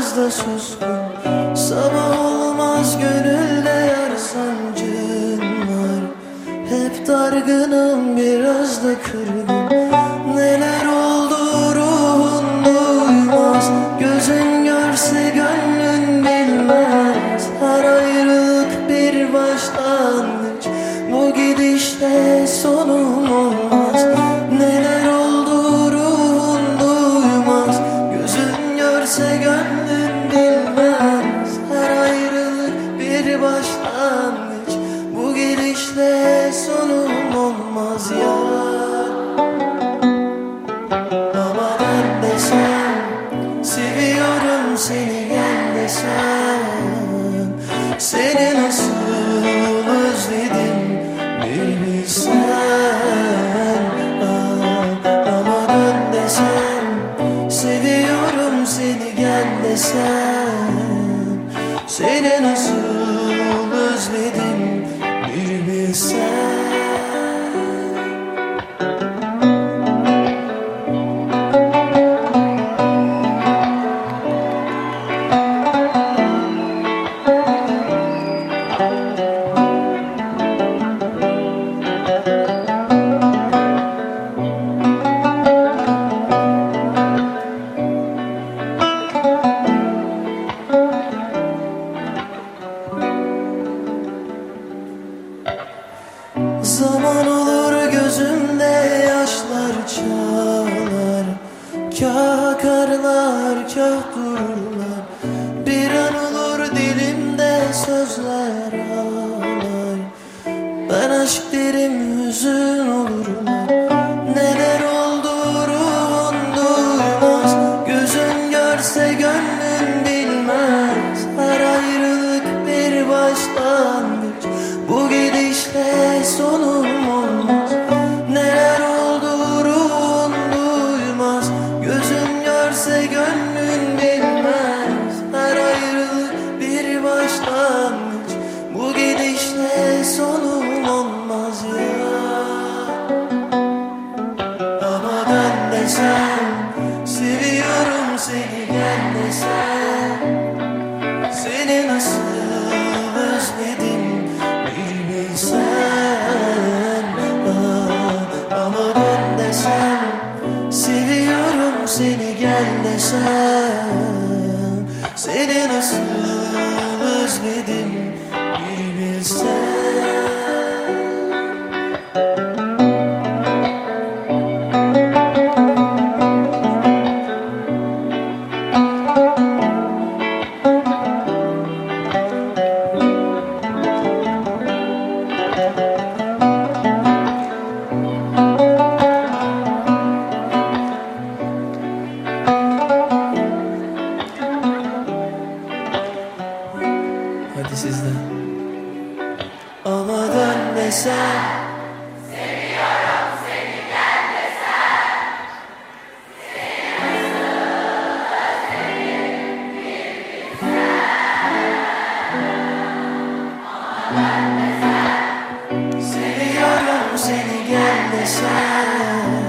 fazla suskun Sabah olmaz gönülde yar sancın var. Hep dargınım biraz da kırgın. Neler Ama ben desem Seviyorum seni gel desem Seni nasıl özledim bir Ama ben desem Seviyorum seni gel desem Seni nasıl özledim bir bilsen çağlar Kah akarlar kah dururlar Bir an olur dilimde sözler ağlar. Ben aşk derim hüzün olurlar Neler oldu ruhun duymaz. Gözün görse gönlün bilmez. Her ayrılık bir başlangıç. Bu gidişle sonum seni gel desem Seni nasıl özledim bir bilsem. desen Seviyorum seni gel desen Seni nasıl özledim bir bilsen Ama ben desen Seviyorum seni gel desen